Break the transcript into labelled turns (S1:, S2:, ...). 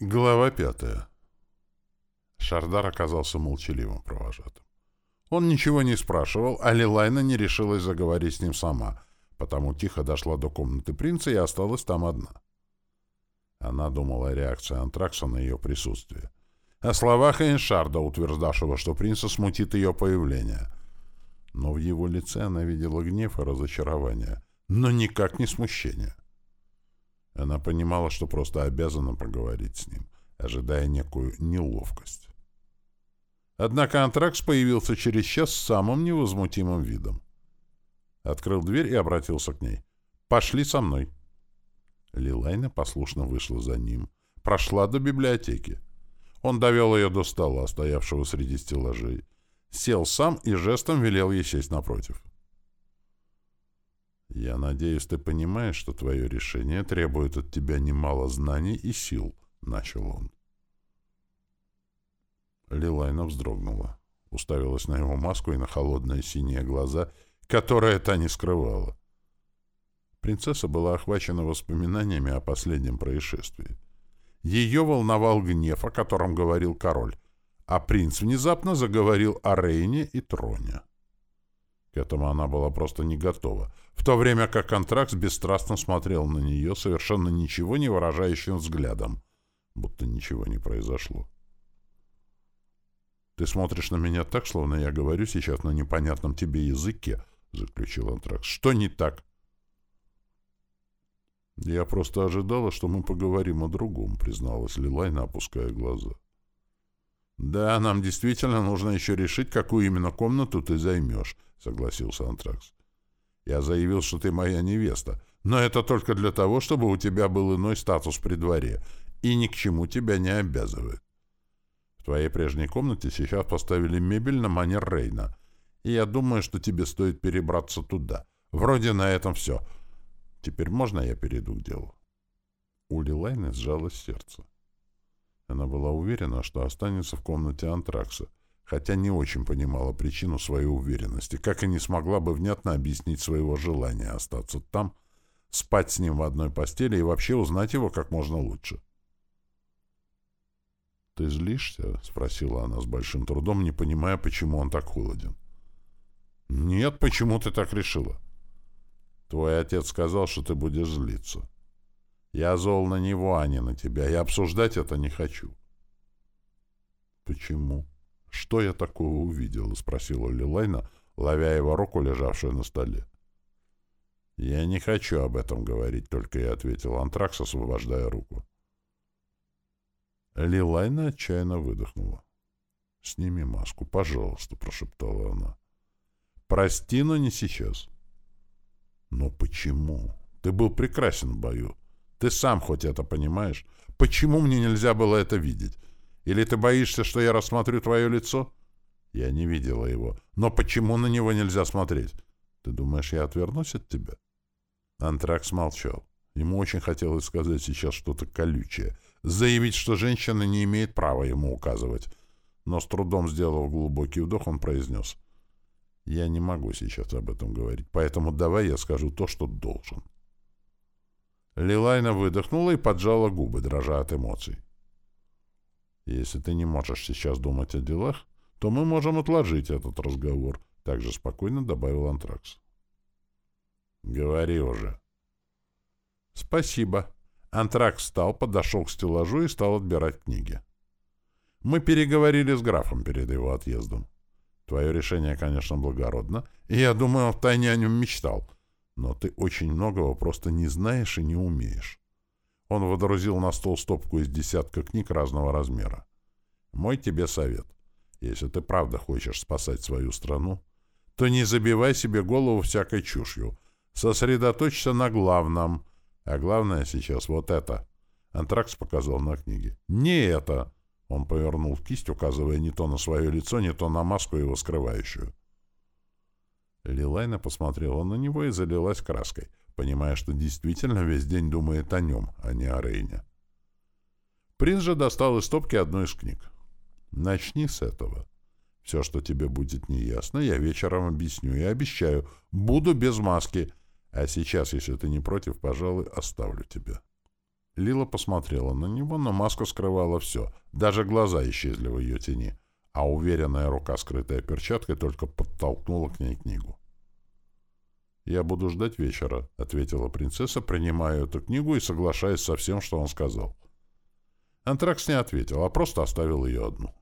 S1: Глава пятая. Шардар оказался молчаливым провожатым. Он ничего не спрашивал, а Лилайна не решилась заговорить с ним сама, потому тихо дошла до комнаты принца и осталась там одна. Она думала о реакции Антракса на ее присутствие. О словах Эйншарда, утверждавшего, что принца смутит ее появление. Но в его лице она видела гнев и разочарование, но никак не смущение. Она понимала, что просто обязана поговорить с ним, ожидая некую неловкость. Однако антракс появился через час с самым невозмутимым видом. Открыл дверь и обратился к ней. «Пошли со мной». Лилайна послушно вышла за ним. Прошла до библиотеки. Он довел ее до стола, стоявшего среди стеллажей. Сел сам и жестом велел ей сесть напротив. «Я надеюсь, ты понимаешь, что твое решение требует от тебя немало знаний и сил», — начал он. Лилайна вздрогнула, уставилась на его маску и на холодные синие глаза, которые та не скрывала. Принцесса была охвачена воспоминаниями о последнем происшествии. Ее волновал гнев, о котором говорил король, а принц внезапно заговорил о Рейне и Троне. К этому она была просто не готова, в то время как контракт бесстрастно смотрел на нее совершенно ничего не выражающим взглядом, будто ничего не произошло. «Ты смотришь на меня так, словно я говорю сейчас на непонятном тебе языке», — заключил Антракс. «Что не так?» «Я просто ожидала, что мы поговорим о другом», — призналась Лилайна, опуская глаза. «Да, нам действительно нужно еще решить, какую именно комнату ты займешь», — согласился Антракс. «Я заявил, что ты моя невеста, но это только для того, чтобы у тебя был иной статус при дворе, и ни к чему тебя не обязывает. В твоей прежней комнате сейчас поставили мебель на манер Рейна, и я думаю, что тебе стоит перебраться туда. Вроде на этом все. Теперь можно я перейду к делу?» У Лилайны сжалось сердце. Она была уверена, что останется в комнате антракса, хотя не очень понимала причину своей уверенности, как и не смогла бы внятно объяснить своего желания остаться там, спать с ним в одной постели и вообще узнать его как можно лучше. «Ты злишься?» — спросила она с большим трудом, не понимая, почему он так холоден. «Нет, почему ты так решила?» «Твой отец сказал, что ты будешь злиться». Я зол на него, а не на тебя, и обсуждать это не хочу. — Почему? Что я такого увидела? — спросила Лилайна, ловя его руку, лежавшую на столе. — Я не хочу об этом говорить, — только и ответил Антракс, освобождая руку. Лилайна отчаянно выдохнула. — Сними маску, пожалуйста, — прошептала она. — Прости, но не сейчас. — Но почему? Ты был прекрасен в бою. Ты сам хоть это понимаешь? Почему мне нельзя было это видеть? Или ты боишься, что я рассмотрю твое лицо? Я не видела его. Но почему на него нельзя смотреть? Ты думаешь, я отвернусь от тебя? Антракс молчал. Ему очень хотелось сказать сейчас что-то колючее. Заявить, что женщина не имеет права ему указывать. Но с трудом сделав глубокий вдох, он произнес. «Я не могу сейчас об этом говорить, поэтому давай я скажу то, что должен». Лилайна выдохнула и поджала губы, дрожа от эмоций. «Если ты не можешь сейчас думать о делах, то мы можем отложить этот разговор», — также спокойно добавил Антракс. «Говори уже». «Спасибо». Антракс встал, подошел к стеллажу и стал отбирать книги. «Мы переговорили с графом перед его отъездом. Твое решение, конечно, благородно, и я думаю, он втайне о нем мечтал». Но ты очень многого просто не знаешь и не умеешь. Он водрузил на стол стопку из десятка книг разного размера. Мой тебе совет. Если ты правда хочешь спасать свою страну, то не забивай себе голову всякой чушью. Сосредоточься на главном. А главное сейчас вот это. Антракс показал на книге. Не это. Он повернул кисть, указывая не то на свое лицо, не то на маску его скрывающую. Лилайна посмотрела на него и залилась краской, понимая, что действительно весь день думает о нем, а не о Рейне. Принц же достал из стопки одну из книг. «Начни с этого. Все, что тебе будет неясно, я вечером объясню и обещаю, буду без маски. А сейчас, если ты не против, пожалуй, оставлю тебя». Лила посмотрела на него, но маска скрывала все. Даже глаза исчезли в ее тени. А уверенная рука, скрытая перчаткой, только подтолкнула к ней книгу. «Я буду ждать вечера», — ответила принцесса, принимая эту книгу и соглашаясь со всем, что он сказал. Антракс не ответил, а просто оставил ее одну.